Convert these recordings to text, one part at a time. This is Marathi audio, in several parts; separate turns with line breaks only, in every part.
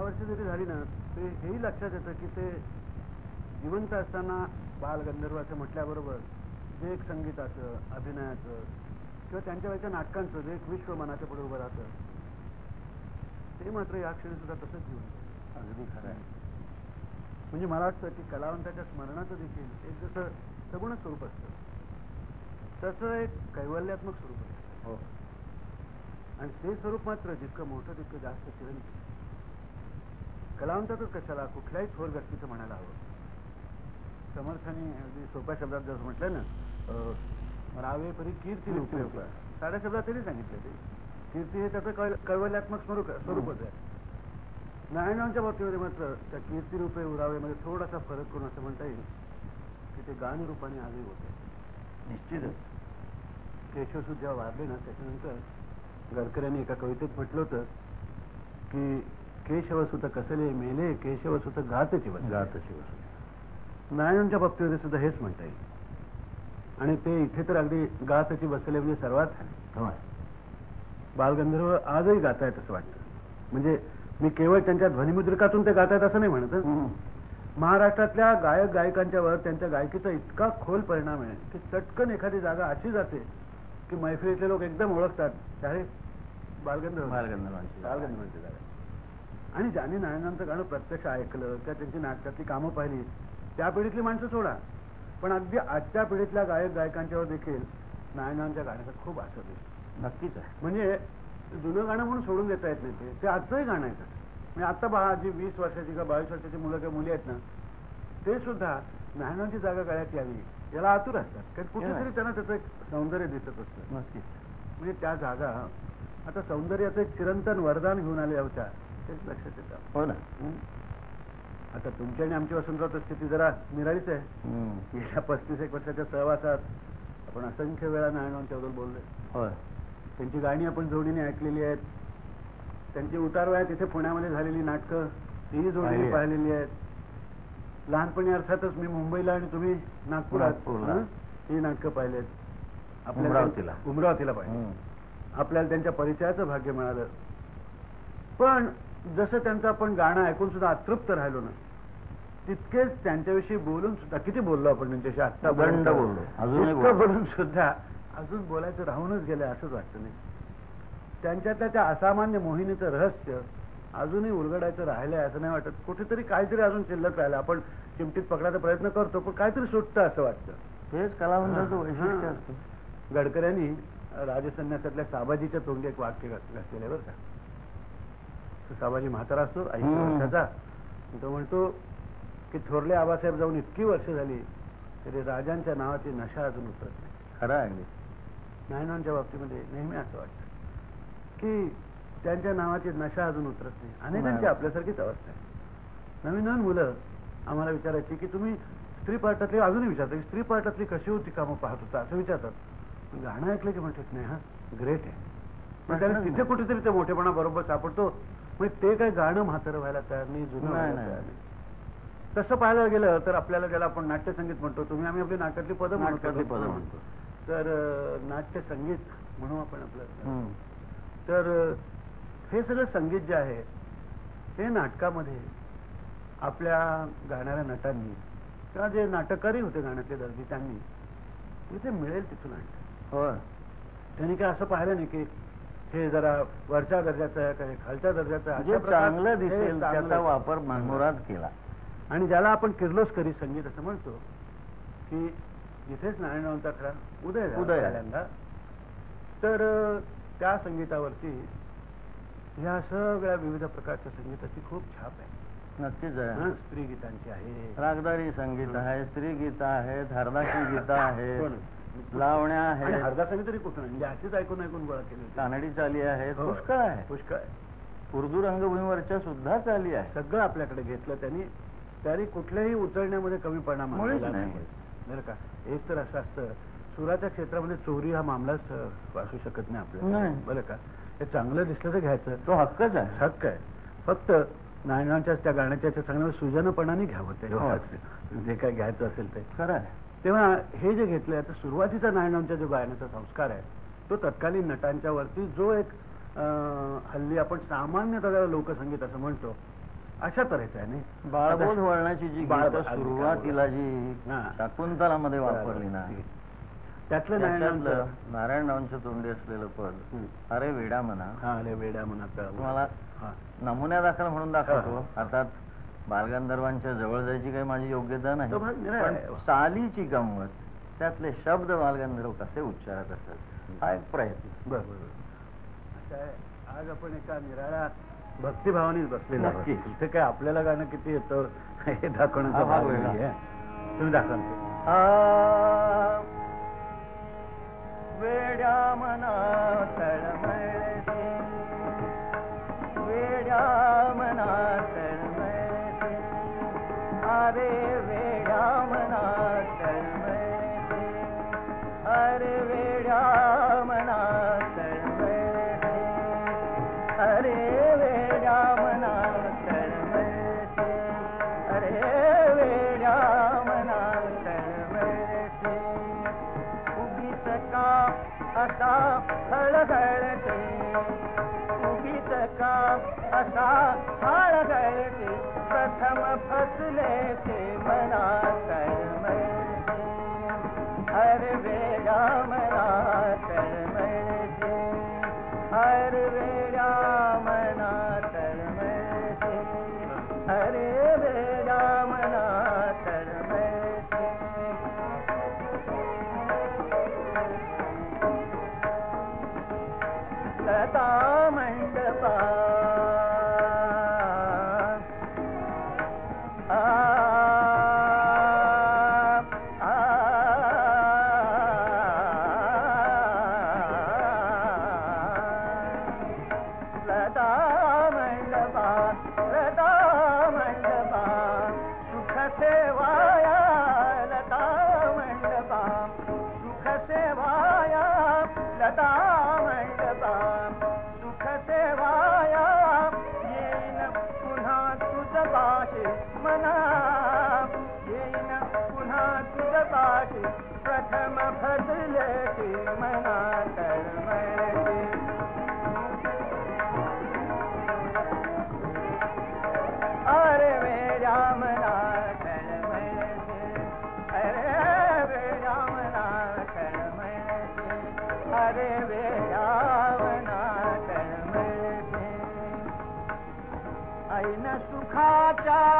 दहा वर्ष जरी झाली ना ते हेही लक्षात येतं की ते जिवंत असताना बालगंधर्व असं म्हटल्याबरोबर जे एक संगीताचं अभिनयाचं किंवा त्यांच्या वेळच्या नाटकांचं जे एक विश्व मनाच्या पुढे उभं राहतं ते मात्र या क्षणी सुद्धा तसंच जिवंत.
अगदी खरं आहे.
म्हणजे मला वाटतं की कलावंताच्या स्मरणाचं देखील एक जसं सगुण स्वरूप असतं तसं एक कैवल्यात्मक स्वरूप असतं.
हो.
आणि ते स्वरूप मात्र जितकं मोठं तितकं जास्त चिरंजीव. कलावंतातच कशाला कुठल्याही थोर व्यक्तीचं म्हणायला हवं. समर्थाने अगदी सोप्या शब्दात जसं म्हटलं ना रावे परी कीर्ती
कीर्ती
साध्या शब्दात त्यांनी सांगितलं ते. कीर्ती हे त्याचं कैव- कैवल्यात्मक स्वरूप स्वरूपच आहे नारायणांच्या बाबतीमध्ये मात्र त्या कीर्तिरूपे उरावेमध्ये थोडासा फरक करून असं म्हणता येईल की ते गानरूपाने आजही होते.
निश्चितच.
केशवसूत जेव्हा वारले ना त्याच्यानंतर गडकऱ्यांनी एका कवितेत म्हटलं होतं की केशवसुत कसले मेले केशवसुत घातची बसले.
गातची वस्तू
नारायणांच्या बाबतीमध्ये सुद्धा हेच म्हणता येईल. आणि ते इथे तर अगदी गातची बसले म्हणजे सर्वात बालगंधर्व आजही गातायत असं वाटतं. म्हणजे मी केवळ त्यांच्या ध्वनिमुद्रिकातून ते गातायत असं नाही म्हणत. महाराष्ट्रातल्या गायक गायकांच्यावर त्यांच्या गायकीचा इतका खोल परिणाम आहे की चटकन एखादी जागा अशी जाते की मैफिलीतले लोक एकदम ओळखतात. अरे बालगंधर्व.
बालगंधर्वांची.
बालगंधर्वांची जागा. आणि ज्यांनी नारायणांचं गाणं प्रत्यक्ष ऐकलं किंवा त्यांची नाटकातली कामं पाहिली त्या पिढीतली माणसं सोडा. पण अगदी आजच्या पिढीतल्या गायक गायकांच्यावर देखील नारायणांच्या गाण्याचा खूप असर दिसतो.
नक्कीच आहे.
म्हणजे जुनं गाणं म्हणून सोडून देता येत नाही ते. ते आजचंही गाणं आहे. म्हणजे आता पहा जी वीस वर्षाची किंवा बावीस वर्षाची मुलं किंवा मुली आहेत ना ते सुद्धा नायनाची जागा गळ्यात यावी याला आतुर असतात. कारण कुठेतरी त्यांना त्याचं एक सौंदर्य दिसत असतं.
नक्कीच.
म्हणजे त्या जागा आता सौंदर्याचं एक चिरंतन वरदान घेऊन आल्या होत्या. तेच लक्षात येतं
हो ना?
आता तुमची आणि आमची वसंतराव स्थिती जरा निराळीच आहे. गेल्या पस्तीस एक वर्षाच्या सहवासात आपण असंख्य वेळा नारायणांच्याबद्दल बोललोय
होय
त्यांची गाणी आपण जोडीने ऐकलेली आहेत त्यांची उतारवयात तिथे पुण्यामध्ये झालेली नाटकं तीही जोडीने
पाहिली आहेत.
पाहिलेली आहेत लहानपणी अर्थातच मी मुंबईला आणि तुम्ही नागपुरात
नागपूरला.
हं? ही नाटकं पाहिलेत
उमरावतीला.
उमरावतीला पाहिले
हम्म.
आपल्याला त्यांच्या परिचयाचं भाग्य मिळालं पण जसं त्यांचं आपण गाणं ऐकून सुद्धा अतृप्त राहिलो ना तितकेच त्यांच्याविषयी बोलून सुद्धा किती बोललो आपण त्यांच्याशी आत्ता
दंड बोललो. बोलतो.
बोलून सुद्धा अजून बोलायचं राहूनच गेलं असंच वाटतं नाही. त्यांच्यातल्या त्या असामान्य मोहिनीचं रहस्य अजूनही उलगडायचं राहिलंय असं नाही वाटत. कुठेतरी काहीतरी अजून शिल्लक राहिलं. आपण चिमटीत पकडायचा प्रयत्न करतो पण काहीतरी सुटतं असं वाटतं.
तेच कलावंताचं वैशिष्ट्य. असतं.
गडकऱ्यांनी राजसन्यासातल्या साबाजीच्या तोंडी एक वाक्य घात- घातलेलं बरं का. तो साबाजी म्हातारा असतो ऐंशी. वर्षाचा. तो म्हणतो की थोरले आबासाहेब जाऊन इतकी वर्ष झाली तरी राजांच्या नावाची नशा अजून उतरत नाही.
खरं आहे
नायनांच्या बाबतीमध्ये नेहमी असं वाटतं की त्यांच्या नावाची नशा अजून उतरत नाही अनेकांची. आपल्यासारखीच अवस्था आहे. नवीन नवीन मुलं आम्हाला विचारायची की तुम्ही स्त्री पार्टातली अजूनही विचारता की स्त्री पार्टातली कशी होती कामं पाहत होता असं विचारतात. गाणं ऐकलं की म्हणतात नाही हा ग्रेट आहे. पण त्याला तिथे कुठेतरी ते मोठेपणा बरोबर सापडतो. म्हणजे ते काही गाणं म्हातारं व्हायला तयार नाही जुनं व्हायला
नाही.
तयार नाही तसं पाहायला गेलं तर आपल्याला ज्याला आपण नाट्यसंगीत म्हणतो तुम्ही आम्ही आपली नाटकातली पदं म्हणतो.
नाटकातली पदं म्हणतो.
तर अं, नाट्य संगीत म्हणू आपण आपलं
हम्म.
तर अं, हे सगळं संगीत जे आहे हे नाटकामध्ये आपल्या गाणाऱ्या नटांनी किंवा जे नाटककारी होते गाण्यातले दर्दी त्यांनी इथे मिळेल तिथून आणलं
होय
त्यांनी काय असं पाहिलं नाही की हे जरा वरच्या दर्जाचं आहे काही खालच्या दर्जाचं आहे
जे
अशा प्रकार-
चांगलं
हे
दिसेल
चांगलं-
त्याचा वापर मनमुराद केला.
आणि ज्याला आपण किर्लोस्करी संगीत असं म्हणतो की इथेच नारायणरावांचा खरा उदय झाला
उदय झाला.
पहिल्यांदा तर अं, त्या संगीतावरती ह्या सगळ्या विविध प्रकारच्या संगीताची खूप छाप आहे.
नक्कीच आहे.
हं, स्त्री गीतांची आहे.
रागदारी संगीत आहे स्त्री गीत आहेत हरदाची गीत आहेत
हो ना.
लावण्या आहेत.
हरदासाने तरी कुठून म्हणजे अशीच ऐकून ऐकून गोळा केली.
कानडी चाली आहेत
हो.
पुष्कळ आहे.
पुष्कळ आहे.
उर्दू रंगभूमीवरच्या सुद्धा चाली आहे.
सगळं आपल्याकडे घेतलं त्यांनी. त्यांनी कुठल्याही उचलण्यामध्ये मानलेला
नाही.
बरं का? एक तर असं असतं सुराच्या क्षेत्रामध्ये चोरी हा मामलाच अं, वाचू शकत नाही आपल्याला. बरं का? हे चांगलं दिसलं तर घ्यायचं.
तो हक्कच आहे.
हक्क आहे. फक्त नायनाच्या त्या गाण्याच्या चांगल्या सुजनपणाने घ्यावं ते.
हो.
जे काय घ्यायचं असेल ते.
खरं आहे.
तेव्हा हे जे घेतलंय आता सुरुवातीचा नायनांचा जो गायनाचा संस्कार आहे तो तत्कालीन नटांच्या वरती जो एक हल्ली आपण सामान्यतः लोकसंगीत असं म्हणतो अशा तऱ्हेचं आहे नाही?
बाळबोध वळणाची जी सुरुवातीला जी. शाकुंतलामध्ये वापरली ना.
त्यातलं
त्याच्यातलं
नारायणांचं
नारायणरावांच्या तोंडी असलेलं पद. अरे वेडा म्हणा
हा अरे वेड्या मनात
तुम्हाला नमुन्या दाखल म्हणून दाखवतो. अर्थात बालगंधर्वांच्या जवळ जायची काही माझी योग्यता नाही पण. चालीची गंमत त्यातले शब्द बालगंधर्व कसे उच्चारत असतात हा एक प्रयत्न
आज आपण एका निराळ्या भक्तिभावानेच बसलेलो.
नक्कीच.
इथे काय आपल्याला गाणं किती येतं हे दाखवण्याचा
भाग वेगळा.
तुम्ही दाखवा
वेड्या मना वेड्या मना अरे वेड्या मना तळमळे अरे वेड्या मना तळमळे अरे वेड्या मना तळमळे अरे वेड्या मना तळमळे उगीच का असा हळहळते उगीच का असा हळहळते प्रथम फसले से मनाता थम फसला
कर्म सुखाचार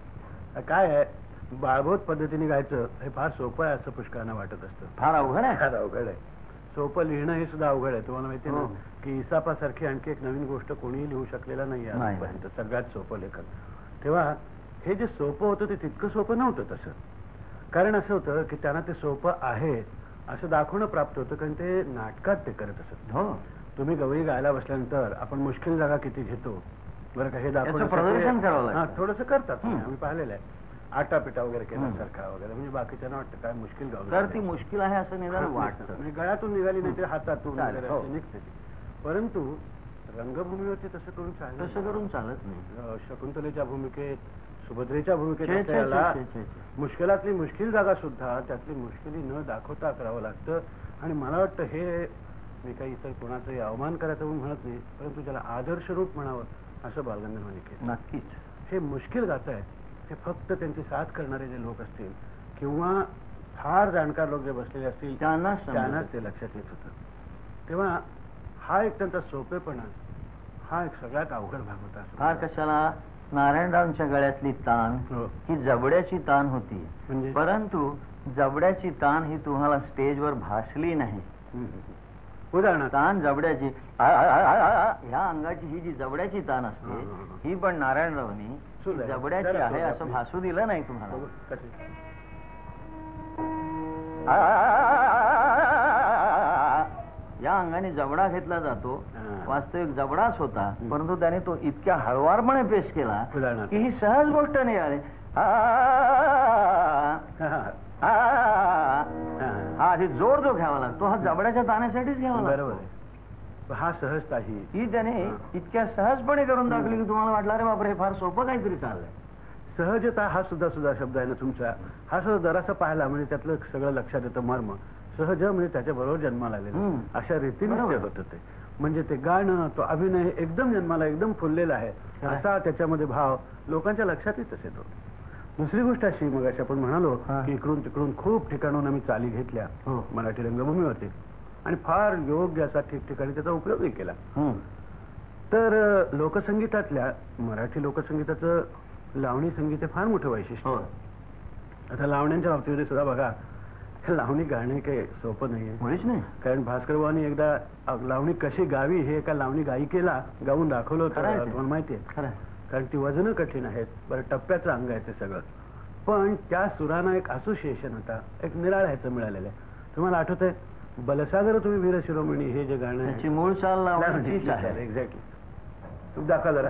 काय आहे? बाळबोध पद्धतीने गायचं हे फार सोपं आहे असं पुष्कळांना वाटत असतं.
फार अवघड आहे?
फार अवघड आहे. सोपं लिहिणं हे सुद्धा अवघड आहे. तुम्हाला माहिती आहे
हो.
ना की इसापासारखी आणखी एक नवीन गोष्ट कोणीही लिहू शकलेला नाही. आजपर्यंत. सगळ्यात सोपं लेखन. तेव्हा हे जे सोपं होतं ते तितकं सोपं नव्हतं तसं. कारण असं होतं की त्यांना ते सोपं आहे असं दाखवणं प्राप्त होतं कारण ते नाटकात ते करत असत.
हो.
तुम्ही गवळी गायला बसल्यानंतर आपण मुश्किल जागा किती घेतो बरं का हे
प्रदर्शन करावं लागतं.
हा थोडंसं करतात.
हं.
आम्ही पाहिलेलं आहे. आटापिटा वगैरे केल्यासारखा वगैरे म्हणजे बाकीच्यांना वाटतं काय मुश्किल गाव
तर ती मुश्किल आहे असं निदान वाटतं.
म्हणजे गळ्यातून निघाली नाही ते हातातून
चालेल,
वगैरे
हो.
अशी निघते ती. परंतु रंगभूमीवरती तसं करून चालेल
तसं करून चालत नाही.
अं, शकुंतलेच्या भूमिकेत सुभद्रेच्या भूमिकेत
छे, छे,
आपल्याला
छे, छे, छे, छे.
मुश्किलातली मुश्किल जागा सुद्धा त्यातली मुश्किली न दाखवता करावं लागतं. आणि मला वाटतं हे मी काही इतर कोणाचाही अवमान करायचं म्हणून म्हणत नाही परंतु त्याला आदर्श रूप म्हणावं असं बालगंधर्वांनी केलं
नक्कीच.
हे मुश्किल गात आहेत. हे फक्त त्यांची साथ करणारे जे लोक असतील किंवा फार जाणकार लोक जे बसलेले असतील
त्यांनाच समजत.
त्यांनाच ते लक्षात येत होतं. तेव्हा हा एक त्यांचा सोपेपणा हा एक सगळ्यात अवघड भाग होता
फार कशाला? नारायणरावांच्या गळ्यातली तान
हो.
ही जबड्याची तान होती.
म्हणजे?
परंतु जबड्याची तान ही तुम्हाला स्टेजवर भासली नाही.
उदाहरणार्थ
तान जबड्याची आ, आ, आ, आ, आ, ह्या अंगाची ही जी जबड्याची तान
हा,
असते
हा, हा.
ही पण नारायणरावनी
आहे.
जबड्याची
जरा
आहे असं. भासू दिलं नाही
बघू,
तुम्हाला
कशी?
आ, आ, आ, आ, या अंगाने जबडा घेतला जातो
हा.
वास्तविक जबडाच होता. परंतु त्याने तो इतक्या हळवारपणे पेश केला
उदाहरणार्थ.
की ही सहज गोष्ट नाही आली आ,
हा, हा,
आ,
हा, हा.
हा आधी जोर जो घ्यावा लागतो हा जबड्याच्या ताण्यासाठीच घ्यावा
बरोबर आहे. हा सहजता ही
ही त्याने. इतक्या सहजपणे करून दाखवली की तुम्हाला वाटलं अरे बापरे हे फार सोपं काहीतरी चाललंय.
सहजता हा सुद्धा सुद्धा शब्द आहे ना तुमचा. हा सुद्धा जरासा पाहिला म्हणजे त्यातलं सगळं लक्षात येतं मर्म. सहज म्हणजे त्याच्या बरोबर जन्माला आलेलं.
हम्म.
अशा रीतीने ते
बरोबर.
होत होते म्हणजे ते गाणं तो अभिनय एकदम जन्माला एकदम फुललेला आहे. असा त्याच्यामध्ये भाव लोकांच्या लक्षात येतो. दुसरी गोष्ट अशी मग अशी आपण म्हणालो. की इकडून तिकडून खूप ठिकाणून आम्ही चाली घेतल्या
हो.
मराठी रंगभूमीवरती आणि फार योग्य असा ठिकठिकाणी त्याचा उपयोगही केला. तर लोकसंगीतातल्या मराठी लोकसंगीताचं लावणी संगीत हे फार मोठं वैशिष्ट्य
हो.
आता लावण्यांच्या बाबतीमध्ये सुद्धा बघा लावणी गाणे काही सोपं नाहीये
मुळीच नाही
कारण भास्कर बुवांनी एकदा लावणी कशी गावी हे एका लावणी गायिकेला गाऊन दाखवलं होतं. तुम्हाला माहितीये कारण ती वजनं कठीण आहेत. बरं टप्प्याचं अंग आहे ते सगळं. पण त्या सुरानं एक असोसिएशन होता एक निराळ ह्याचं मिळालेलं आहे. तुम्हाला आठवत आहे बलसागर तुम्ही वीर शिरोमणी हे जे गाणं
त्याची मूळ चाल आहे
एक्झॅक्टली तुम्ही दाखवा जरा.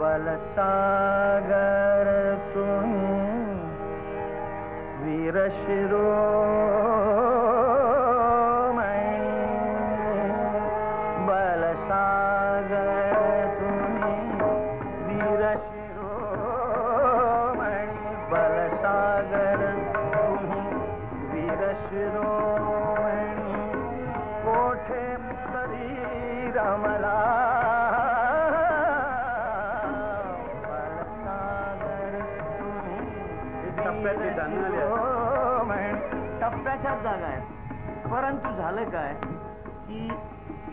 बलसागर तुम्ही वीर शिरोमणी. परंतु झालं काय की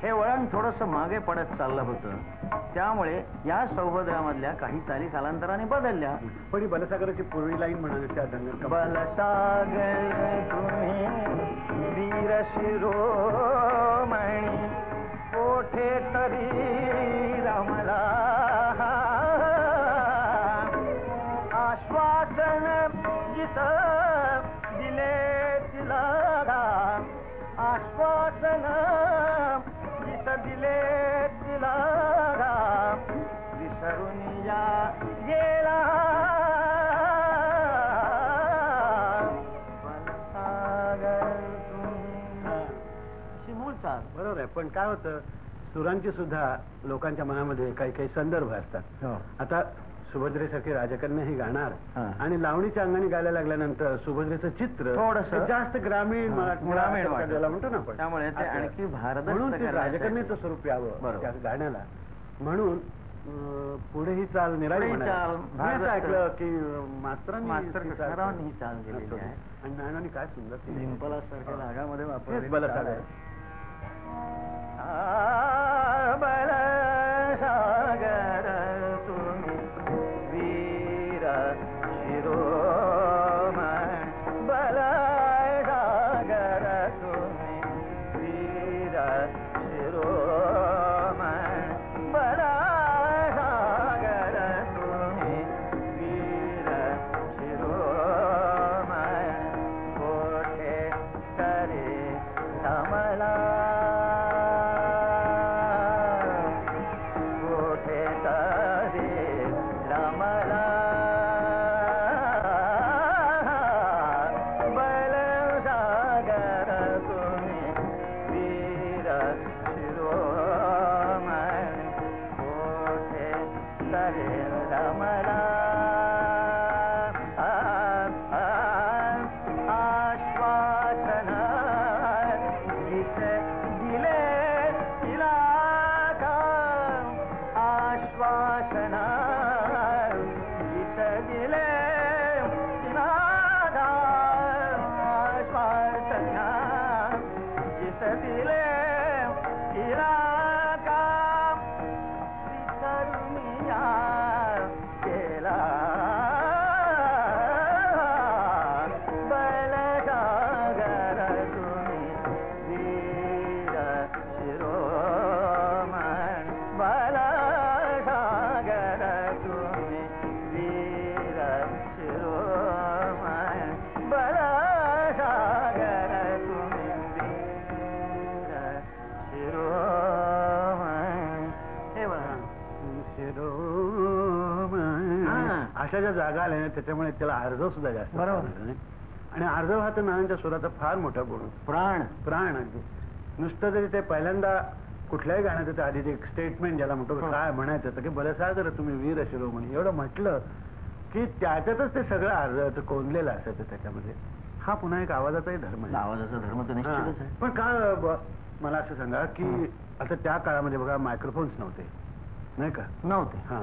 हे वळण थोडस मागे पडत चाललं होतं. त्यामुळे या सौभद्रामधल्या काही चाली कालांतराने बदलल्या.
पण ही बलसागराची पूर्वी लाईन म्हणाली त्या ढंगात
बलसागर तुम्ही वीर शिरोमणी कोठे तरी रमला आश्वासन जिस जिस दिले तिला विसरून या गेला.
बरोबर आहे. पण काय होतं सुरांची सुद्धा लोकांच्या मनामध्ये काही काही संदर्भ असतात. आता सुभद्रेसारखी राजकन्या ही गाणार
हा.
आणि लावणीच्या अंगाने गायला लागल्यानंतर सुभद्रेचं चित्र
थोडंसं.
हे जास्त ग्रामीण मराठी
ग्रामीण
असं
वाटतं.
ज्याला म्हणतो ना आपण
त्यामुळे ते
असं.
आणखी भारदस्त
म्हणून ते
करण्यासाठी.
राजकन्याचं स्वरूप यावं
बरोबर.
त्या गाण्याला म्हणून अं, पुढे ही चाल निराळी
पुढे ही. चाल
मी असं
भारदस्त.
ऐकलं की अं, मास्तरांनी
मास्तर
ही चाल
कृष्णरावांनी
केली.
ही चाल केलेली आहे.
आणि नानांनी काय सुंदर केली.
डिंपला सारख्या रागामध्ये
हेच
वापरलेली. चाल आहे. आ,
ज्या जागा आल्या ना त्याच्यामुळे त्याला अर्धव सुद्धा जास्त
बरोबर.
आणि अर्धव हा तर नानांच्या स्वराचा फार मोठा गुण.
प्राण.
प्राण अगदी. नुसतं जरी ते पहिल्यांदा कुठल्याही गाण्याचं ते आधी एक स्टेटमेंट ज्याला म्हणतो
हो.
काय म्हणायचं तर की बरं सागर तुम्ही वीर शिरोमणी एवढं म्हटलं की त्याच्यातच ते सगळं अर्ध कोंदलेलं असायचं त्याच्यामध्ये. हा पुन्हा एक आवाजाचाही धर्म आहे.
आवाजाचा धर्म तर निश्चितच. आहे.
पण का मला असं सांगा की आता त्या काळामध्ये बघा मायक्रोफोन्स नव्हते. नाही का?
नव्हते.
हा.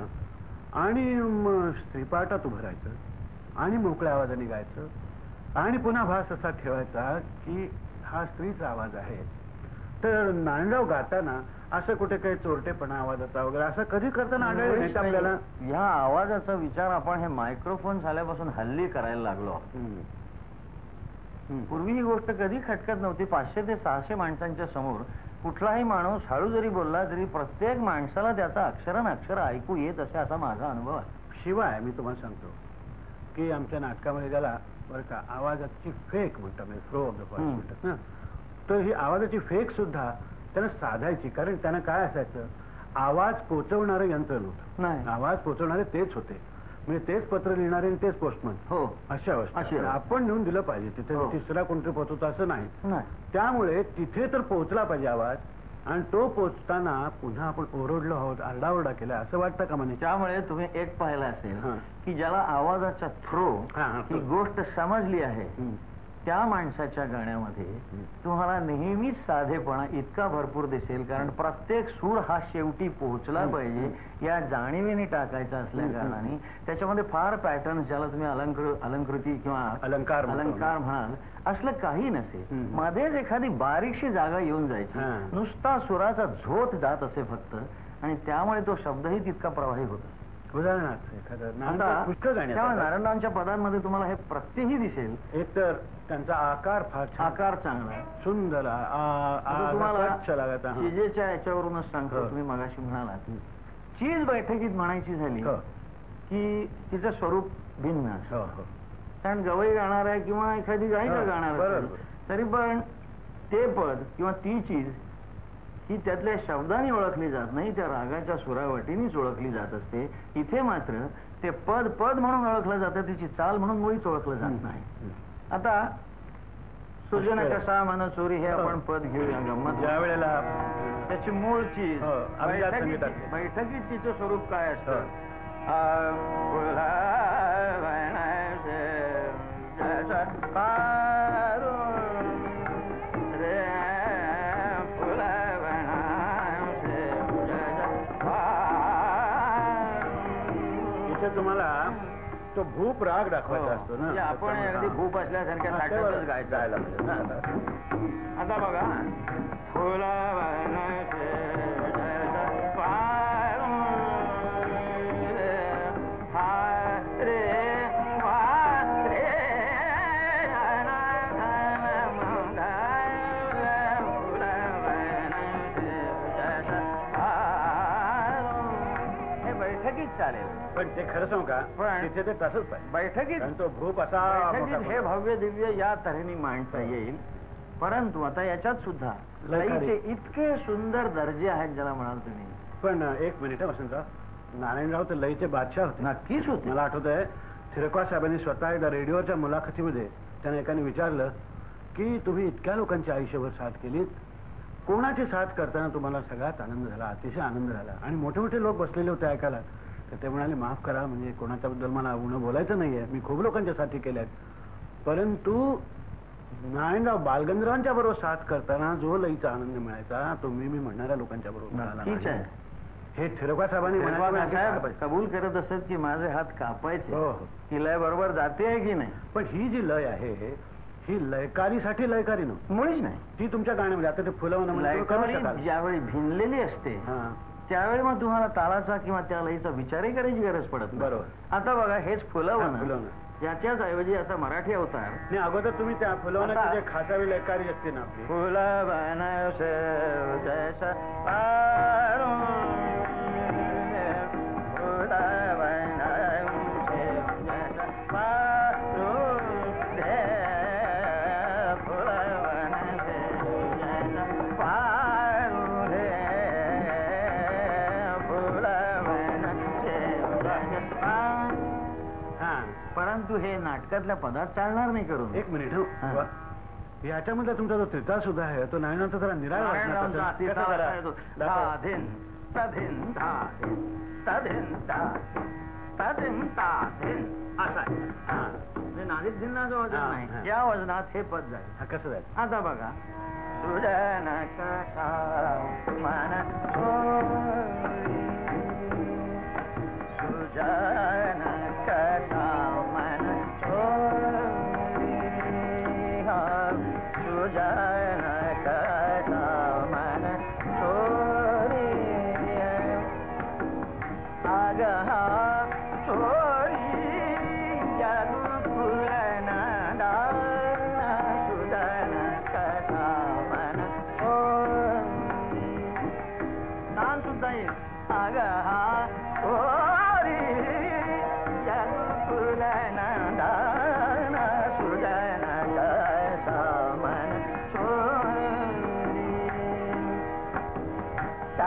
आणि म स्त्रीपाटात उभं राहायचं आणि मोकळ्या आवाजाने गायचं आणि पुन्हा भास असा ठेवायचा की हा स्त्रीचा आवाज आहे. तर नांदगाव गाताना असं कुठे काही चोरटेपणा आवाजाचा वगैरे असं कधी करताना आढळलं नाही का आपल्याला?
या आवाजाचा विचार आपण हे मायक्रोफोन झाल्यापासून हल्ली करायला लागलो. पूर्वी ही गोष्ट कधी खटकत नव्हती. पाचशे ते सहाशे माणसांच्या समोर कुठलाही माणूस हळू जरी बोलला तरी प्रत्येक माणसाला त्याचा अक्षरन अक्षर ऐकू येत असे असा माझा अनुभव आहे.
शिवाय मी तुम्हाला सांगतो की आमच्या नाटकामध्ये त्याला बरं का आवाजाची फेक म्हणतात म्हणजे फ्लो ऑफ द व्हॉइस. म्हणतात ना तर ही आवाजाची फेक सुद्धा त्यानं साधायची. कारण त्यांना काय असायचं? आवाज पोचवणारं यंत्र नव्हतं.
नाही.
आवाज पोचवणारे तेच होते. म्हणजे तेच पत्र लिहिणारे आणि तेच पोस्टमन
हो
अशी अवस्था
अशी अवस्था.
आपण नेऊन दिलं पाहिजे तिथे
हो.
तिसरा कोणतरी पोचवतो असं नाही
नाही
त्यामुळे तिथे तर पोहोचला पाहिजे आवाज आणि तो पोचताना पुन्हा आपण ओरडलो आहोत आरडाओरडा केला असं वाटतं का म्हणे
त्यामुळे तुम्ही एक पाहिलं असेल
हा.
की ज्याला आवाजाच्या थ्रो
हा, हा,
ही. गोष्ट समजली आहे
हम्म.
त्या माणसाच्या गाण्यामध्ये तुम्हाला नेहमीच साधेपणा इतका भरपूर दिसेल कारण प्रत्येक सूर हा शेवटी पोहोचला. पाहिजे या जाणीवेने टाकायचा असल्या. कारणाने त्याच्यामध्ये फार पॅटर्न ज्याला तुम्ही अलंकृ अलंकृती किंवा
अलंकार.
अलंकार म्हणाल असलं काही नसेल. मध्येच एखादी बारीकशी जागा येऊन जायची. नुसता सुराचा झोत जात असे फक्त आणि त्यामुळे तो शब्दही तितका प्रवाही होत
उदाहरणार्थ एखादं.
नारायणरावांच्या पदांमध्ये तुम्हाला हे प्रत्येही दिसेल
एक तर त्यांचा आकार फार छान
आकार चांगला आहे
सुंदर आ- आ-
आता
आ-
तुम्हाला
स्वच्छ लागत हा.
चिजेच्या याच्यावरूनच सांगतो
हो.
तुम्ही मगाशी म्हणालात चीज बैठकीत म्हणायची झाली
हो,
की तिचं स्वरूप भिन्न असतं
हो, हो.
कारण गवई गाणार आहे किंवा एखादी गायिका
हो,
गाणार
बरोबर.
तरी पण ते पद किंवा ती चीज ही त्यातल्या शब्दाने ओळखली जात नाही त्या रागाच्या सुरावटीनेच ओळखली जात असते इथे मात्र ते पद पद म्हणून ओळखलं जातं त्याची चाल म्हणून मुळीच ओळखलं जात नाही
हम्म.
आता सुजन. कसा मन चोरी हे आपण पद घेऊया गंमत.
ज्या वेळेला
त्याची मूळ चीज
हो, अभिजात
बैठकीत तिचं स्वरूप काय. असतं? आ, फुला वनाचे जसं
तो भूप राग दाखवायचा
हो.
असतो ना
म्हणजे आपण अगदी भूप असल्यासारख्या
तेवढं
गायचं.
पाहिजे ना.
आता बघा फुला चालेल.
पण ते खरं सांगू का?
पण-
तिथे ते तसंच पाहिजे.
बैठकीत
कारण तो भूप असा
बैठकीत हे भव्य दिव्य या तऱ्हेने मांडता येईल. परंतु आता याच्यात सुद्धा
लयकारी.
लईचे इतके सुंदर दर्जे आहेत ज्याला म्हणाल तुम्ही.
पण एक मिनिट हं, वसंतराव. नारायणराव तर लईचे बादशाह होते.
नक्कीच होते.
मला आठवत आहे थिरकवा साहेबांनी स्वतः एकदा रेडिओच्या मुलाखतीमध्ये त्यांना एकाने विचारलं की तुम्ही इतक्या लोकांची आयुष्यभर साथ केलीत? कोणाची साथ करताना तुम्हाला सगळ्यात आनंद झाला? अतिशय आनंद झाला. आणि मोठे मोठे लोक बसलेले होते ऐकायला. तर ते म्हणाले माफ करा म्हणजे कोणाच्याबद्दल मला उणं बोलायचं नाहीये. मी खूप लोकांच्या साथी केल्यात. परंतु नारायणराव बालगंधर्वांच्या बरोबर साथ करताना जो लईचा आनंद मिळायचा तो मी मी म्हणणाऱ्या लोकांच्या बरोबर हे थिरकवा साहेबांनी
कबूल करत असत की माझे हात कापायचे.
हो हो.
की लय बरोबर जाते आहे की नाही?
पण ही जी लय आहे ही लयकारीसाठी लयकारी न
मुळीच नाही.
ती तुमच्या गाण्यामध्ये आता ते फुलवणं.
ज्यावेळी भिनलेली असते
हा.
त्यावेळी मग तुम्हाला तालाचा किंवा त्या लयीचा विचारही करायची गरज पडत नाही.
बरोबर.
आता बघा हेच फुलवणं
फुलवणं.
याच्याच ऐवजी असा मराठी अवतार
नाही अगोदर तुम्ही त्या फुलवण्याची
आता-
जे खासावी लयकारी असते ना आपली
जैसा
हे
नाटकातल्या पदात चालणार नाही करून
एक मिनिट हो
हा.
वा. याच्यामधला तुमचा जो त्रिता सुद्धा आहे तो नायनाचा जरा निराळ वाटणार
नारायणरावचा
तसा.
अतिशय
कसा जरा?
आवडता येतो.
दाखवा.
ताधिन, तधिन, ताधिन, तधिन, ताधिन, तधिन, ताधिन. असा आहे.
हा.
म्हणजे वजन
हा,
नाही. या वजनात हे पद जाईल
हा, कसं जायचं
आता बघा सुजन कसा मन. सुजन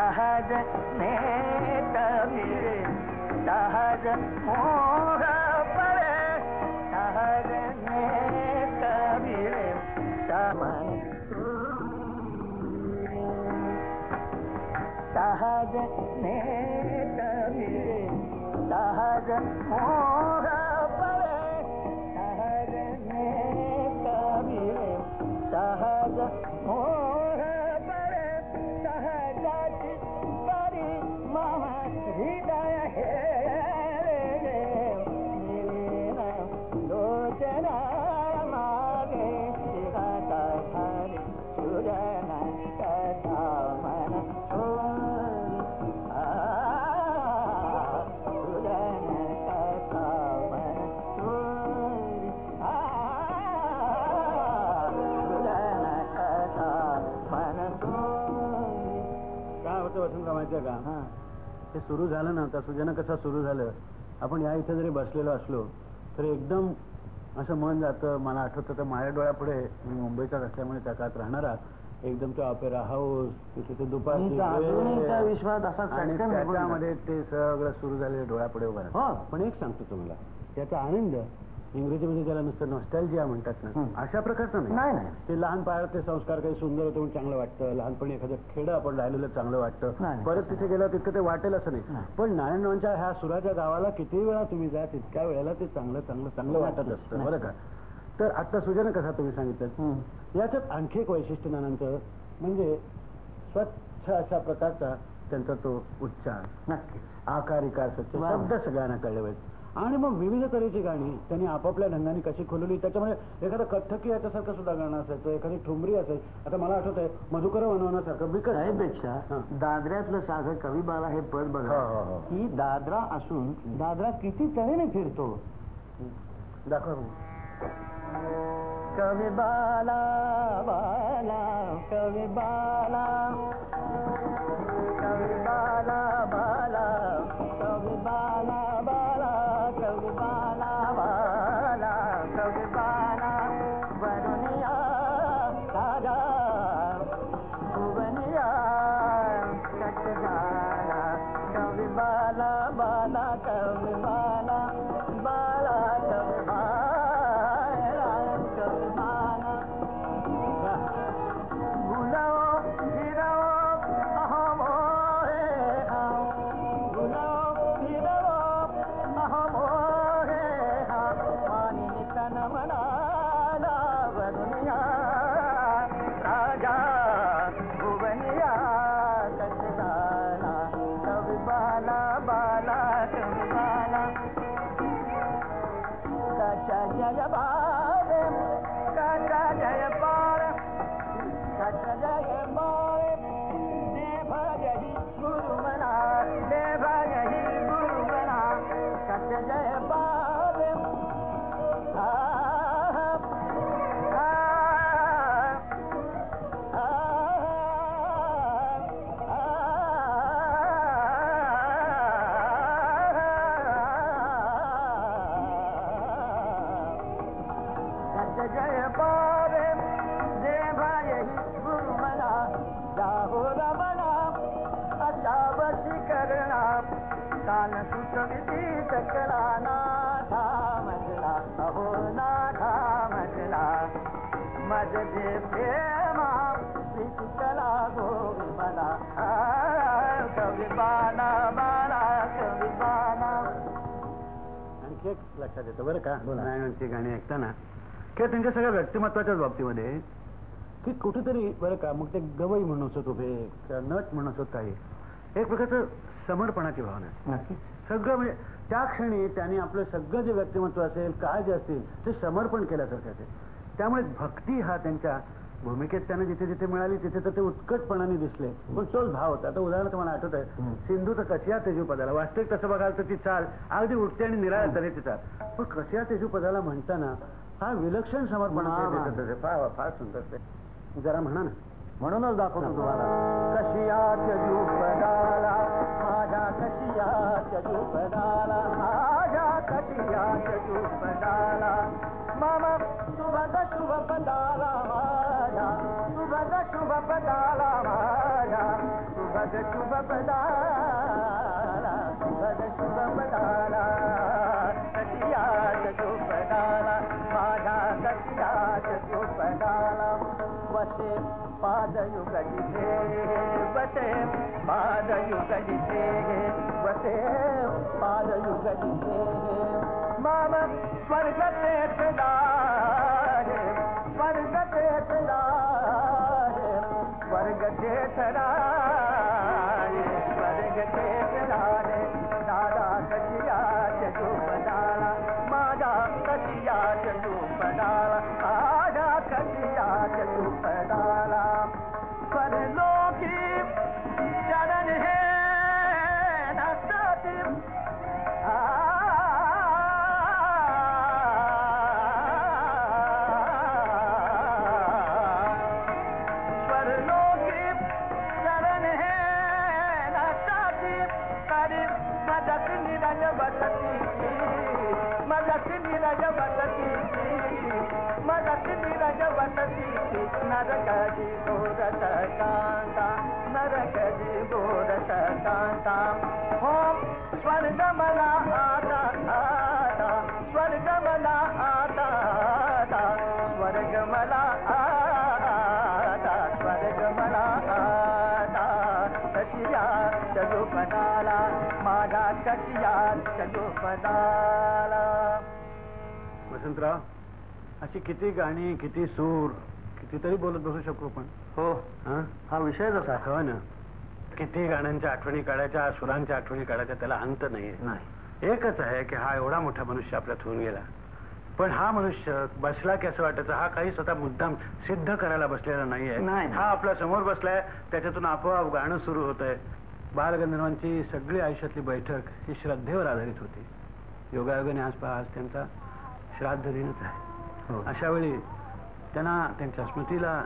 सहज नेत भिरे सहज मोह परे सहज नेत भिरे समन सहज नेत भिरे सहज मोह
वसंतराव माहितीये का
हा.
ते सुरू झालं ना आता सुजन कसं सुरू झालं आपण या इथे जरी बसलेलो असलो तरी एकदम असं मन जातं मला आठवतं तर माझ्या डोळ्यापुढे मी मुंबईचाच असल्यामुळे त्या काळात राहणारा एकदम तो ऑपेरा हाऊस तिथे ते
त्या
वेळ.
विश्वात
त्याच्यामध्ये ते सगळं सुरू झालेलं डोळ्यापुढे उभं.
हो.
पण एक सांगतो तुम्हाला त्याचा आनंद इंग्रजीमध्ये त्याला नुसतं नॉस्टॅल्जिया म्हणतात ना
हं.
अशा प्रकारचं
नाही,
नाही
नाही.
ते लहान पाळत ते संस्कार काही सुंदर होतं म्हणून चांगलं वाटतं लहानपणी एखादं खेडं आपण राहिलेलं चांगलं वाटतं परत तिथे गेल्यावर तितकं ते वाटेल असं नाही. पण नारायणरावांच्या ह्या सुराच्या गावाला किती वेळा तुम्ही जा तितक्या वेळेला ते चांगलं चांगलं चांगलं वाटत असतं
नाही.
बरं का तर आता सुजन कसा तुम्ही सांगितलं
हं.
याच्यात आणखी एक वैशिष्ट्य नानांचं म्हणजे स्वच्छ अशा प्रकारचा त्यांचा तो उच्चार
नक्कीच
आकार इकार स्वच्छ. शब्द सगळ्यांना कळले पाहिजे आणि मग विविध तऱ्हेची गाणी. त्यांनी आपापल्या ढंगाने कशी खोलवली त्याच्यामध्ये एखादं कथ्थकी याच्यासारखं सुद्धा गाणं असायचं एखादी ठुमरी असायची. आता मला आठवत आहे मधुकर वनवण्यासारखं
त्यापेक्षा
हां.
दादऱ्यातलं साधं कविबाला हे पद बघा.
हो.
की दादरा असून दादरा किती तऱ्हेने फिरतो?
दाखवा.
कवी बाला बाला कवी बाला कवी बाला बाला कवी बाला बाला बाला कवी बाला
आणखी एक लक्षात येतं बरं का? नारायणांची गाणी ऐकताना. किंवा त्यांच्या सगळ्या व्यक्तिमत्वाच्याच बाबतीमध्ये? की कुठेतरी बरं का मग ते गवई म्हणून असत उभे किंवा नट म्हणून असत काही. एक प्रकारचं समर्पणाची भावना आहे. सगळं म्हणजे त्या क्षणी त्यांनी आपलं सगळं जे व्यक्तिमत्व असेल काय जे असतील ते समर्पण केल्यासारखं असेल. त्यामुळे भक्ती हा त्यांच्या भूमिकेत त्यांना जिथे जिथे मिळाली तिथे तर ते उत्कटपणाने दिसले. पण तोच भाव होता. आता उदाहरण तुम्हाला आठवत आहे सिंधू तर कशिया तेजूपदाला वास्तविक तसं बघाल तर ती चाल अगदी उठते आणि निराळ्या तरी ती चाल. पण कशिया तेजूपदाला म्हणताना हा विलक्षण समर्पण. फार फार सुंदर ते. जरा म्हणा ना.
म्हणूनच दाखवतो तुम्हाला. पदाला माझ्या कशियात पदाला माझ्या कशियात पदाला मामा सुभद शुभ पदाला माझ्या. सुभद शुभ पदाला माझ्या. सुभद शुभ पदाला سڀم نا ڪپنالا بسي مالي گڏجي بسي گڏجي दादा कशिया जू पदाला माझा कशिया मदत निरज बसती नरकजी गोरत कांता नरकजी गोरत कांता ओम स्वर्ग मला आता आता स्वर्ग मला आता आता स्वर्ग मला आता स्वर्ग मला आता कशिया चलो
अशी किती गाणी किती सूर कितीतरी बोलत बसू शकू पण.
हो.
हा?
हा विषयच असा.
हो ना. किती गाण्यांच्या आठवणी काढायच्या सुरांच्या आठवणी काढायच्या त्याला अंत नाही
नाही.
एकच आहे की हा एवढा मोठा मनुष्य आपल्यात होऊन गेला. पण हा मनुष्य बसला की असं वाटायचं हा काही स्वतः मुद्दाम सिद्ध करायला बसलेला नाहीये.
नाही.
हा आपल्यासमोर बसलाय त्याच्यातून आपोआप गाणं सुरू होत आहे बालगंधर्वांची सगळी आयुष्यातली बैठक ही श्रद्धेवर आधारित होती. योगायोगाने आज पहा आज त्यांचा श्राद्ध दिनच आहे.
हो.
अशा वेळी त्यांना त्यांच्या स्मृतीला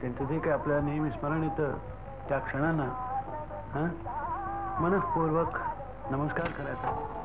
त्यांचं जे काही आपल्याला नेहमी स्मरण येतं त्या क्षणांना हा मनपूर्वक नमस्कार करायचा